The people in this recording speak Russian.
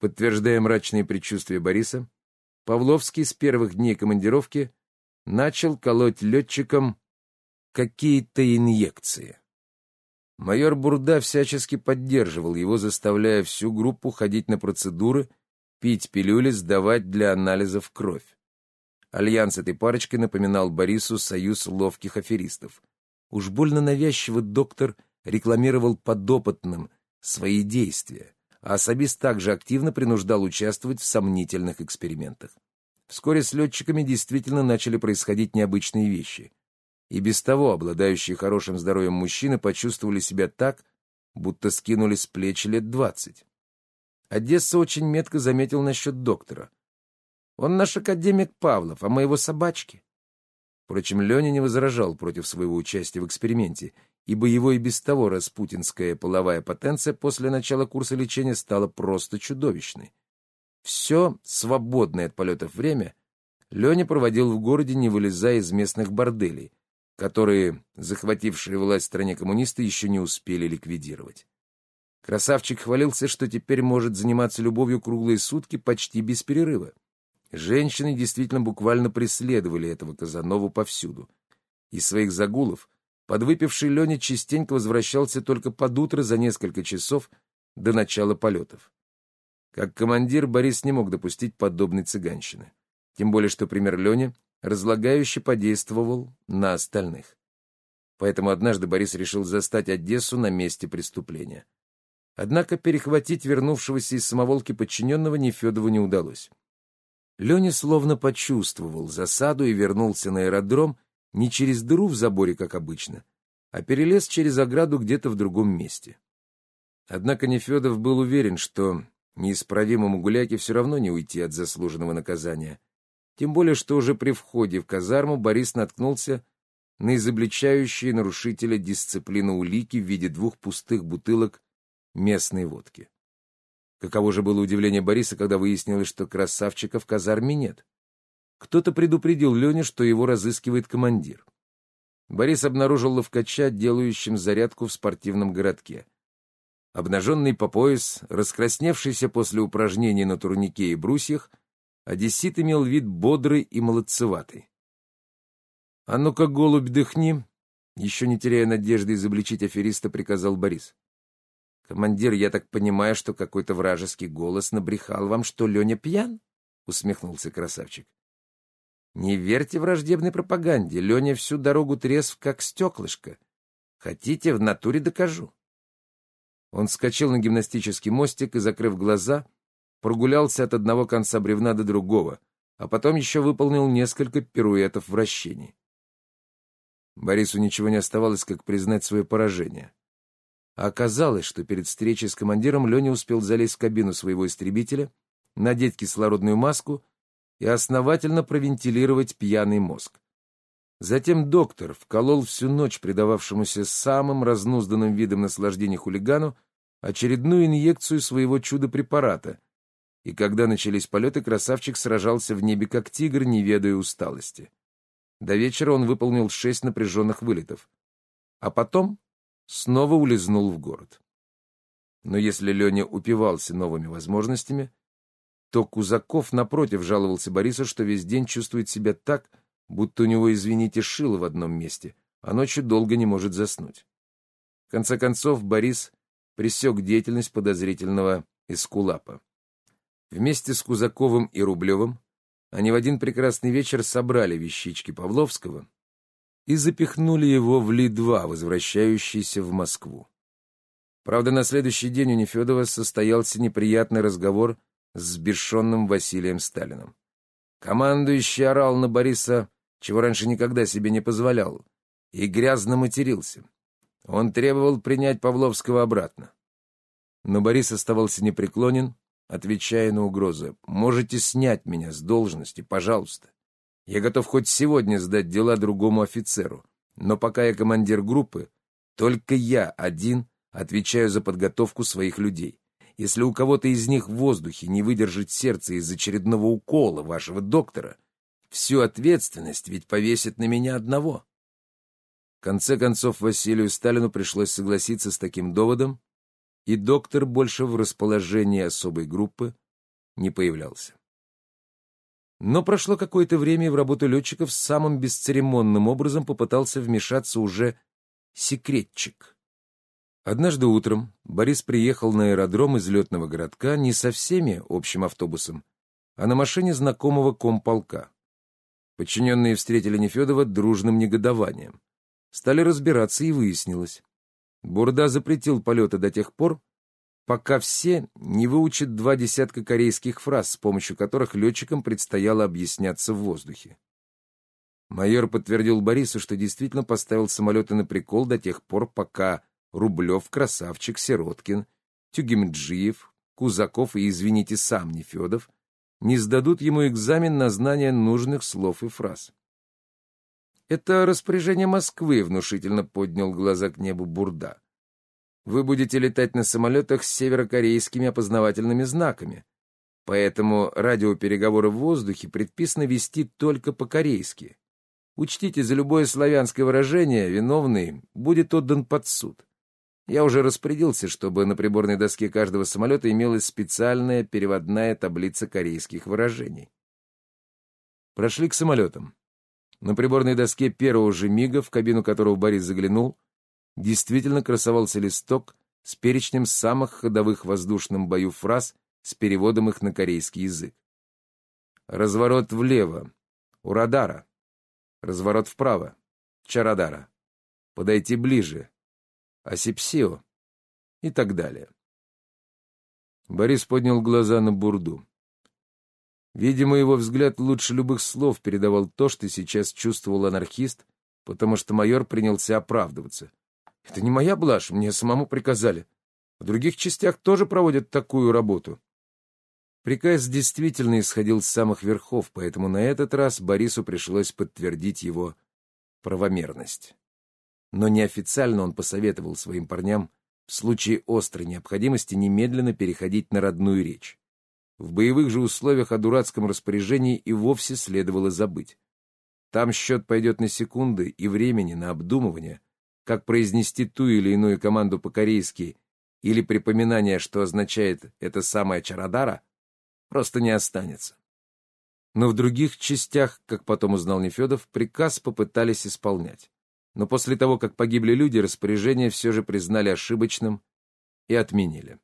Подтверждая мрачные предчувствия Бориса, Павловский с первых дней командировки начал колоть летчикам какие-то инъекции. Майор Бурда всячески поддерживал его, заставляя всю группу ходить на процедуры, пить пилюли, сдавать для анализов кровь. Альянс этой парочкой напоминал Борису союз ловких аферистов. Уж больно навязчиво доктор рекламировал подопытным свои действия, а особист также активно принуждал участвовать в сомнительных экспериментах. Вскоре с летчиками действительно начали происходить необычные вещи. И без того обладающие хорошим здоровьем мужчины почувствовали себя так, будто скинули с плеч лет двадцать. Одесса очень метко заметил насчет доктора. «Он наш академик Павлов, а мы его собачки». Впрочем, Леня не возражал против своего участия в эксперименте, ибо его и без того распутинская половая потенция после начала курса лечения стала просто чудовищной. Все свободное от полетов время Леня проводил в городе, не вылезая из местных борделей, которые захватившие власть в стране коммунисты еще не успели ликвидировать. Красавчик хвалился, что теперь может заниматься любовью круглые сутки почти без перерыва. Женщины действительно буквально преследовали этого Казанову повсюду. Из своих загулов подвыпивший Леня частенько возвращался только под утро за несколько часов до начала полетов. Как командир Борис не мог допустить подобной цыганщины. Тем более, что пример Лени разлагающе подействовал на остальных. Поэтому однажды Борис решил застать Одессу на месте преступления. Однако перехватить вернувшегося из самоволки подчиненного Нефедову не удалось. Леня словно почувствовал засаду и вернулся на аэродром не через дыру в заборе, как обычно, а перелез через ограду где-то в другом месте. Однако Нефедов был уверен, что неисправимому гуляке все равно не уйти от заслуженного наказания. Тем более, что уже при входе в казарму Борис наткнулся на изобличающие нарушителя дисциплины улики в виде двух пустых бутылок местной водки. Каково же было удивление Бориса, когда выяснилось, что красавчика в казарме нет. Кто-то предупредил Леню, что его разыскивает командир. Борис обнаружил ловкача, делающим зарядку в спортивном городке. Обнаженный по пояс, раскрасневшийся после упражнений на турнике и брусьях, одессит имел вид бодрый и молодцеватый. «А ну-ка, голубь, дыхни!» Еще не теряя надежды изобличить афериста, приказал Борис. «Командир, я так понимаю, что какой-то вражеский голос набрехал вам, что Леня пьян?» — усмехнулся красавчик. «Не верьте враждебной пропаганде. Леня всю дорогу трезв, как стеклышко. Хотите, в натуре докажу». Он вскочил на гимнастический мостик и, закрыв глаза, прогулялся от одного конца бревна до другого, а потом еще выполнил несколько пируэтов вращений. Борису ничего не оставалось, как признать свое поражение. А оказалось, что перед встречей с командиром Леня успел залезть в кабину своего истребителя, надеть кислородную маску и основательно провентилировать пьяный мозг. Затем доктор вколол всю ночь предававшемуся самым разнузданным видом наслаждения хулигану очередную инъекцию своего чудо-препарата, и когда начались полеты, красавчик сражался в небе как тигр, не ведая усталости. До вечера он выполнил шесть напряженных вылетов, а потом снова улизнул в город. Но если Леня упивался новыми возможностями, то Кузаков, напротив, жаловался Борису, что весь день чувствует себя так, будто у него, извините, шило в одном месте, а ночью долго не может заснуть. В конце концов, Борис пресек деятельность подозрительного эскулапа. Вместе с Кузаковым и Рублевым они в один прекрасный вечер собрали вещички Павловского и запихнули его в Ли-2, возвращающийся в Москву. Правда, на следующий день у Нефедова состоялся неприятный разговор с сбешенным Василием Сталиным. Командующий орал на Бориса чего раньше никогда себе не позволял, и грязно матерился. Он требовал принять Павловского обратно. Но Борис оставался непреклонен, отвечая на угрозы. «Можете снять меня с должности, пожалуйста. Я готов хоть сегодня сдать дела другому офицеру, но пока я командир группы, только я один отвечаю за подготовку своих людей. Если у кого-то из них в воздухе не выдержит сердце из очередного укола вашего доктора, Всю ответственность ведь повесит на меня одного. В конце концов, Василию Сталину пришлось согласиться с таким доводом, и доктор больше в расположении особой группы не появлялся. Но прошло какое-то время, и в работу летчиков самым бесцеремонным образом попытался вмешаться уже секретчик. Однажды утром Борис приехал на аэродром из летного городка не со всеми общим автобусом, а на машине знакомого комполка. Подчиненные встретили Нефедова дружным негодованием. Стали разбираться, и выяснилось. Бурда запретил полеты до тех пор, пока все не выучат два десятка корейских фраз, с помощью которых летчикам предстояло объясняться в воздухе. Майор подтвердил Борису, что действительно поставил самолеты на прикол до тех пор, пока Рублев, Красавчик, Сироткин, Тюгемджиев, Кузаков и, извините, сам Нефедов не сдадут ему экзамен на знание нужных слов и фраз. «Это распоряжение Москвы», — внушительно поднял глаза к небу Бурда. «Вы будете летать на самолетах с северокорейскими опознавательными знаками, поэтому радиопереговоры в воздухе предписано вести только по-корейски. Учтите, за любое славянское выражение виновный будет отдан под суд. Я уже распорядился, чтобы на приборной доске каждого самолета имелась специальная переводная таблица корейских выражений. Прошли к самолетам. На приборной доске первого же мига, в кабину которого Борис заглянул, действительно красовался листок с перечнем самых ходовых в воздушном бою фраз с переводом их на корейский язык. Разворот влево. Урадара. Разворот вправо. Чарадара. Подойти ближе. Асипсио. И так далее. Борис поднял глаза на Бурду. Видимо, его взгляд лучше любых слов передавал то, что сейчас чувствовал анархист, потому что майор принялся оправдываться. «Это не моя блажь, мне самому приказали. В других частях тоже проводят такую работу». Приказ действительно исходил с самых верхов, поэтому на этот раз Борису пришлось подтвердить его правомерность. Но неофициально он посоветовал своим парням в случае острой необходимости немедленно переходить на родную речь. В боевых же условиях о дурацком распоряжении и вовсе следовало забыть. Там счет пойдет на секунды и времени на обдумывание, как произнести ту или иную команду по-корейски или припоминание, что означает это самое чарадара, просто не останется. Но в других частях, как потом узнал Нефедов, приказ попытались исполнять. Но после того, как погибли люди, распоряжение все же признали ошибочным и отменили.